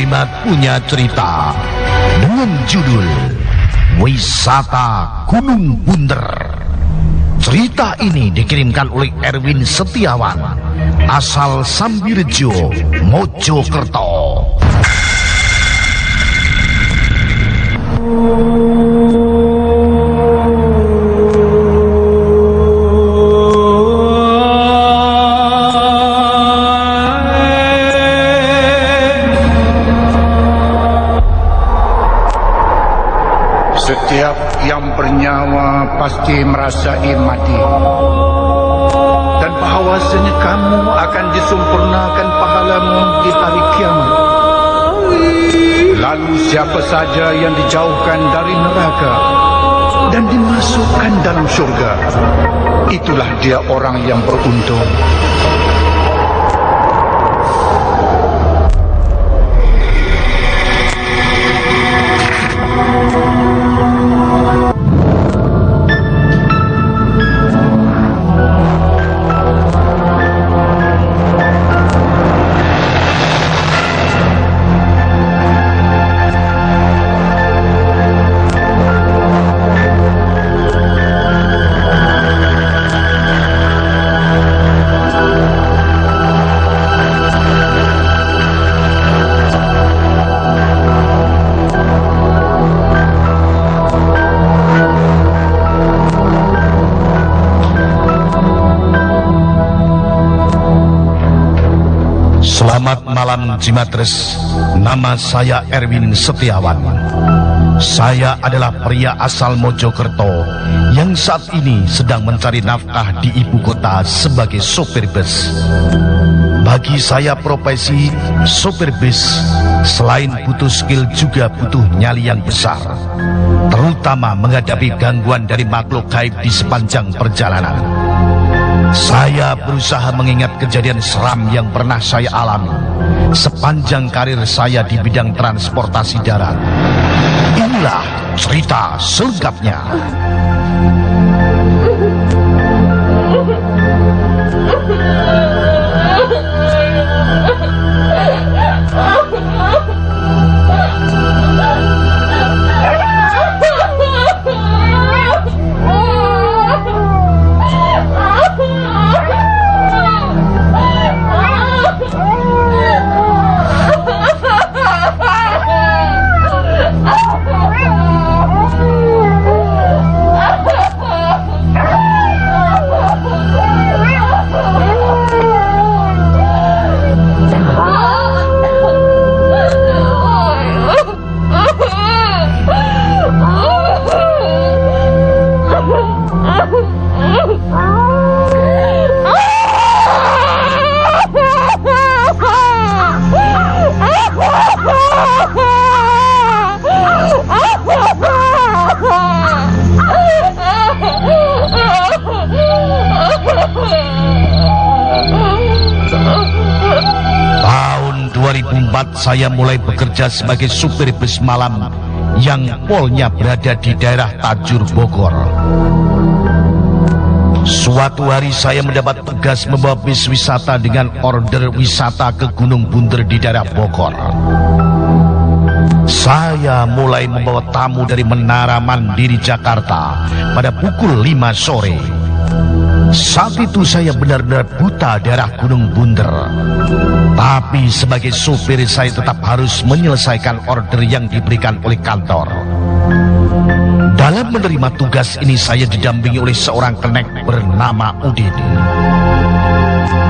Jimat punya cerita dengan judul Wisata Gunung Bunder. Cerita ini dikirimkan oleh Erwin Setiawan, asal Sambirjo, Mojokerto. Setiap yang bernyawa pasti merasai mati. Dan bahawasanya kamu akan disempurnakan pahalamu di hari kiamat. Lalu siapa saja yang dijauhkan dari neraka dan dimasukkan dalam syurga, itulah dia orang yang beruntung. Selamat malam Jimatres, nama saya Erwin Setiawan. Saya adalah pria asal Mojokerto yang saat ini sedang mencari nafkah di ibu kota sebagai sopir bus. Bagi saya profesi sopir bus selain butuh skill juga butuh nyali yang besar. Terutama menghadapi gangguan dari makhluk gaib di sepanjang perjalanan. Saya berusaha mengingat kejadian seram yang pernah saya alami sepanjang karir saya di bidang transportasi darat. Inilah cerita selengkapnya. 2004 saya mulai bekerja sebagai supir bus malam yang polnya berada di daerah Tajur Bogor. Suatu hari saya mendapat tugas membawa bis wisata dengan order wisata ke Gunung Bunder di daerah Bogor. Saya mulai membawa tamu dari Menara Mandiri Jakarta pada pukul 5 sore. Saat itu saya benar-benar buta daerah Gunung Bunder. Tapi sebagai supir saya tetap harus menyelesaikan order yang diberikan oleh kantor. Dalam menerima tugas ini saya didampingi oleh seorang kenek bernama Udin.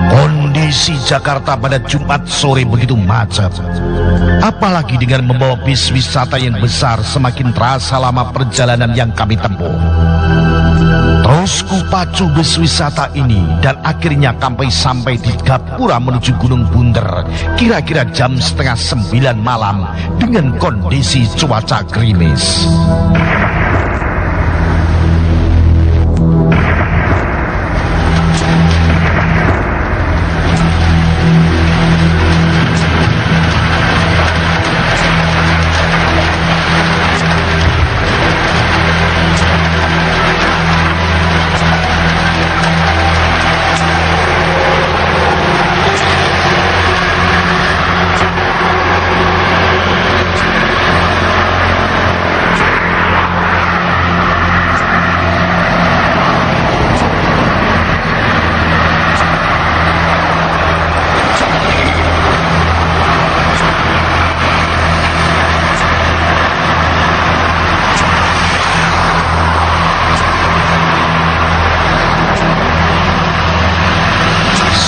Kondisi Jakarta pada Jumat sore begitu macet. Apalagi dengan membawa bis wisata yang besar semakin terasa lama perjalanan yang kami tempuh. Terus kupacu bus wisata ini dan akhirnya sampai sampai di Gapura menuju Gunung Bunder kira-kira jam setengah sembilan malam dengan kondisi cuaca gerimis.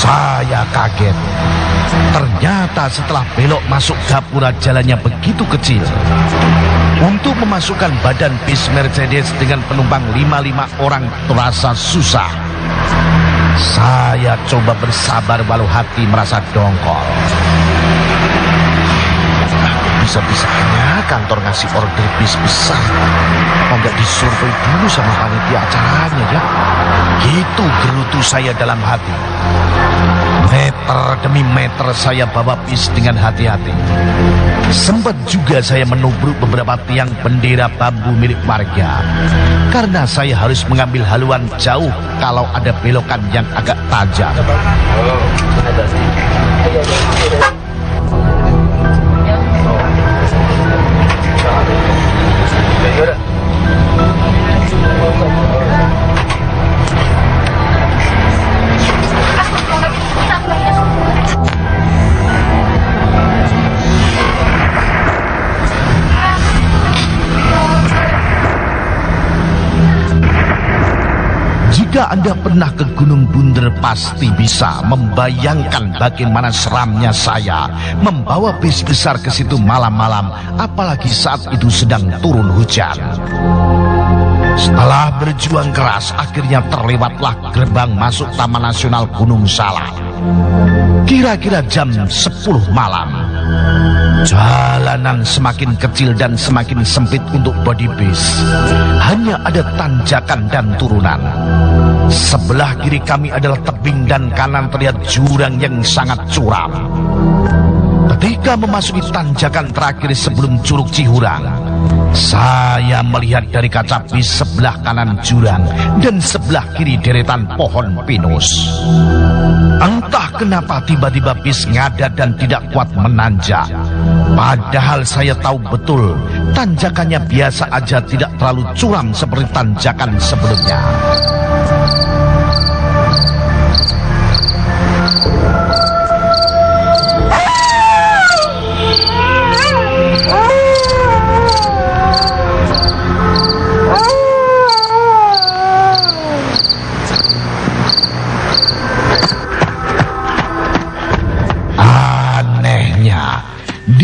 Saya kaget. Ternyata setelah belok masuk gapura jalannya begitu kecil. Untuk memasukkan badan bis Mercedes dengan penumpang lima-lima orang terasa susah. Saya coba bersabar walau hati merasa dongkol. Bisa-bisanya kantor ngasih order bis besar. Kok nggak disurvei dulu sama panitia acaranya ya? Gitu gerutu saya dalam hati. Meter demi meter saya bawa bis dengan hati-hati. Sempat juga saya menubruk beberapa tiang bendera bambu milik warga. Karena saya harus mengambil haluan jauh kalau ada belokan yang agak tajam. Good. Jika Anda pernah ke Gunung Bunder pasti bisa membayangkan bagaimana seramnya saya membawa bis besar ke situ malam-malam apalagi saat itu sedang turun hujan. Setelah berjuang keras akhirnya terlewatlah gerbang masuk Taman Nasional Gunung Salak. Kira-kira jam 10 malam. Jalanan semakin kecil dan semakin sempit untuk body bis. Hanya ada tanjakan dan turunan. Sebelah kiri kami adalah tebing dan kanan terlihat jurang yang sangat curam. Ketika memasuki tanjakan terakhir sebelum Curug Cihurang, saya melihat dari kaca bis sebelah kanan jurang dan sebelah kiri deretan pohon pinus. Entah kenapa tiba-tiba bis ngadat dan tidak kuat menanjak. Padahal saya tahu betul tanjakannya biasa aja tidak terlalu curam seperti tanjakan sebelumnya.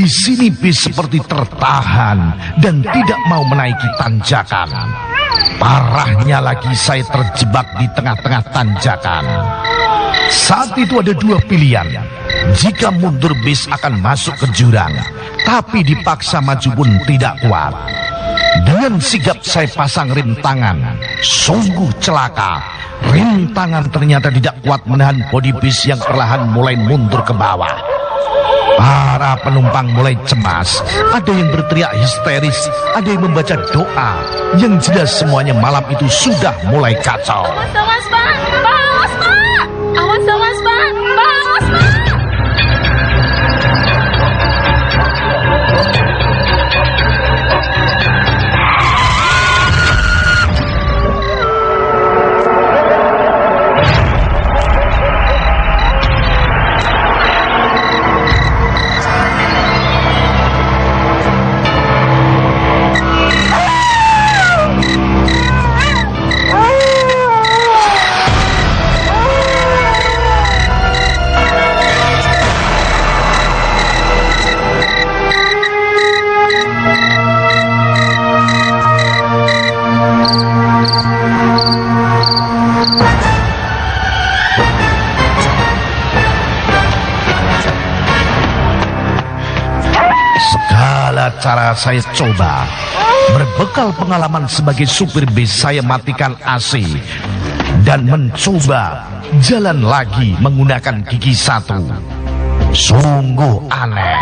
Di sini bis seperti tertahan dan tidak mau menaiki tanjakan. Parahnya lagi saya terjebak di tengah-tengah tanjakan. Saat itu ada dua pilihan. Jika mundur bis akan masuk ke jurang, tapi dipaksa maju pun tidak kuat. Dengan sigap saya pasang rem tangan. Sungguh celaka. Rem tangan ternyata tidak kuat menahan bodi bis yang perlahan mulai mundur ke bawah. Para penumpang mulai cemas. Ada yang berteriak histeris, ada yang membaca doa. Yang jelas semuanya malam itu sudah mulai kacau. Awas, Pak! Cara saya coba. Berbekal pengalaman sebagai supir bis, saya matikan AC dan mencoba jalan lagi menggunakan gigi satu. Sungguh aneh,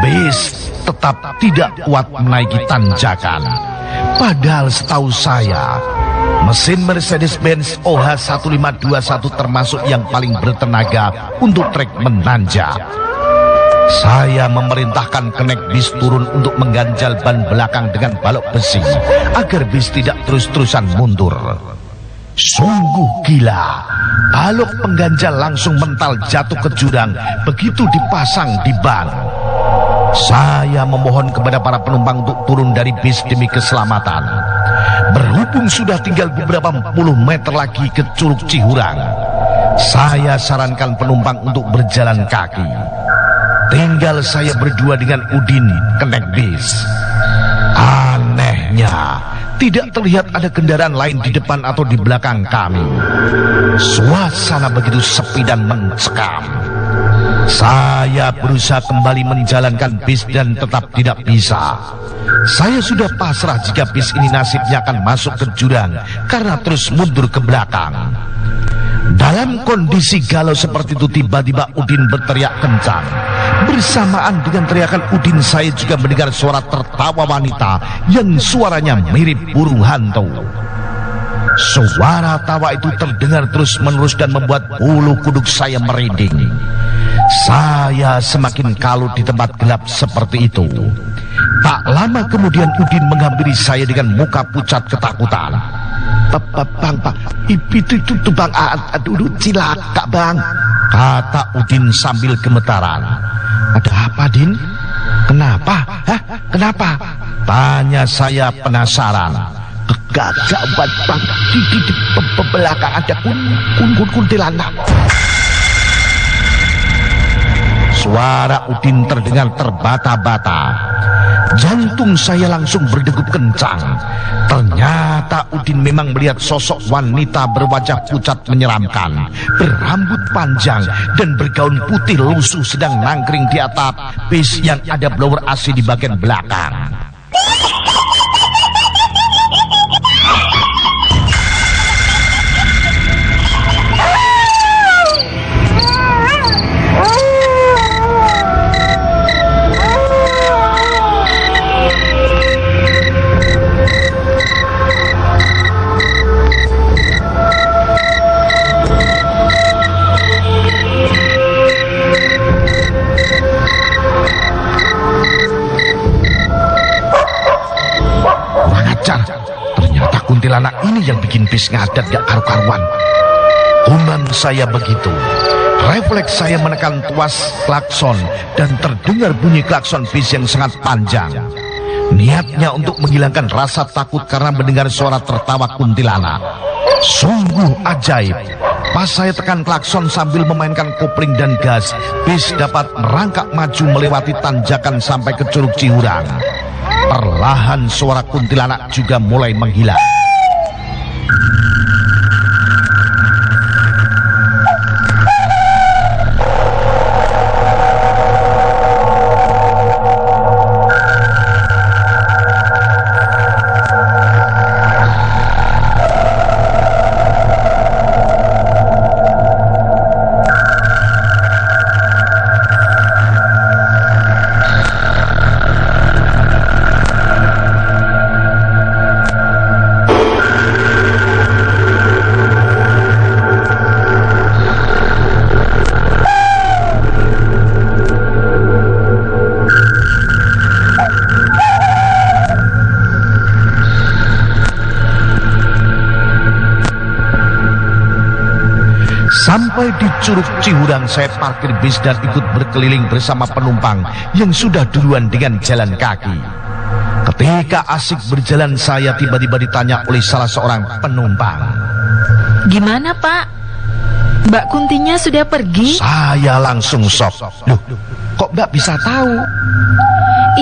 bis tetap tidak kuat menaiki tanjakan. Padahal setahu saya, mesin Mercedes-Benz OH1521 termasuk yang paling bertenaga untuk trek menanjak. Saya memerintahkan kenek bis turun untuk mengganjal ban belakang dengan balok besi agar bis tidak terus-terusan mundur. Sungguh gila. Balok pengganjal langsung mental jatuh ke jurang begitu dipasang di ban. Saya memohon kepada para penumpang untuk turun dari bis demi keselamatan. Berhubung sudah tinggal beberapa puluh meter lagi ke Curug Cihurang. Saya sarankan penumpang untuk berjalan kaki. Tinggal saya berdua dengan Udin kenek bis. Anehnya, tidak terlihat ada kendaraan lain di depan atau di belakang kami. Suasana begitu sepi dan mencekam. Saya berusaha kembali menjalankan bis dan tetap tidak bisa. Saya sudah pasrah jika bis ini nasibnya akan masuk ke jurang karena terus mundur ke belakang. Dalam kondisi galau seperti itu tiba-tiba Udin berteriak kencang. Bersamaan dengan teriakan Udin saya juga mendengar suara tertawa wanita yang suaranya mirip burung hantu. Suara tawa itu terdengar terus-menerus dan membuat bulu kuduk saya merinding. Saya semakin kalut di tempat gelap seperti itu. Tak lama kemudian Udin menghampiri saya dengan muka pucat ketakutan. Bang, bang, itu itu bang, aduh cilaka bang. Kata Udin sambil gemetaran. Ada apa Din? Kenapa? Hah? Kenapa? Tanya saya penasaran. Bang di, di, di belakang ada kun kun kun kuntilanak. Suara Udin terdengar terbata-bata. Jantung saya langsung berdegup kencang. Ternyata Udin memang melihat sosok wanita berwajah pucat menyeramkan, berambut panjang dan bergaun putih lusuh sedang nangkring di atap bis yang ada blower AC di bagian belakang. Ini yang bikin bis ngadat gak karu-karuan. Umam saya begitu. Refleks saya menekan tuas klakson dan terdengar bunyi klakson bis yang sangat panjang. Niatnya untuk menghilangkan rasa takut karena mendengar suara tertawa kuntilanak. Sungguh ajaib. Pas saya tekan klakson sambil memainkan kopling dan gas, bis dapat merangkak maju melewati tanjakan sampai ke Curug Cihurang. Perlahan suara kuntilanak juga mulai menghilang. Sampai di Curug Cihurang saya parkir bis dan ikut berkeliling bersama penumpang yang sudah duluan dengan jalan kaki. Ketika asik berjalan saya tiba-tiba ditanya oleh salah seorang penumpang. Gimana pak? Mbak Kuntinya sudah pergi? Saya langsung sok. Loh, kok mbak bisa tahu?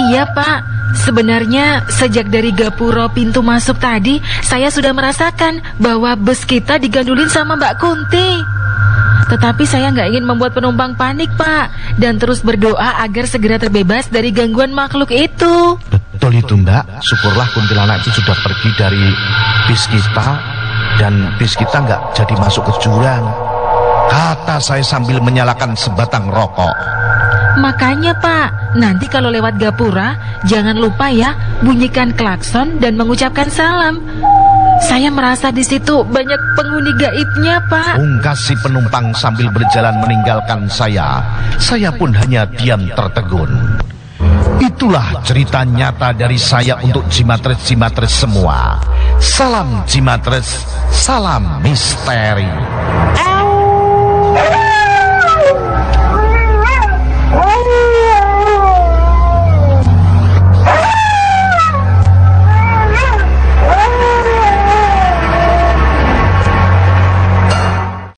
Iya pak, sebenarnya sejak dari gapuro pintu masuk tadi Saya sudah merasakan bahwa bus kita digandulin sama Mbak Kunti tetapi saya nggak ingin membuat penumpang panik, Pak. Dan terus berdoa agar segera terbebas dari gangguan makhluk itu. Betul itu, Mbak. Syukurlah kuntilanak itu sudah pergi dari bis kita. Dan bis kita nggak jadi masuk ke jurang. Kata saya sambil menyalakan sebatang rokok. Makanya Pak, nanti kalau lewat gapura, jangan lupa ya bunyikan klakson dan mengucapkan salam. Saya merasa di situ banyak penghuni gaibnya, Pak. Ungkas si penumpang sambil berjalan meninggalkan saya. Saya pun hanya diam tertegun. Itulah cerita nyata dari saya untuk Jimatres-Jimatres semua. Salam Jimatres, salam misteri.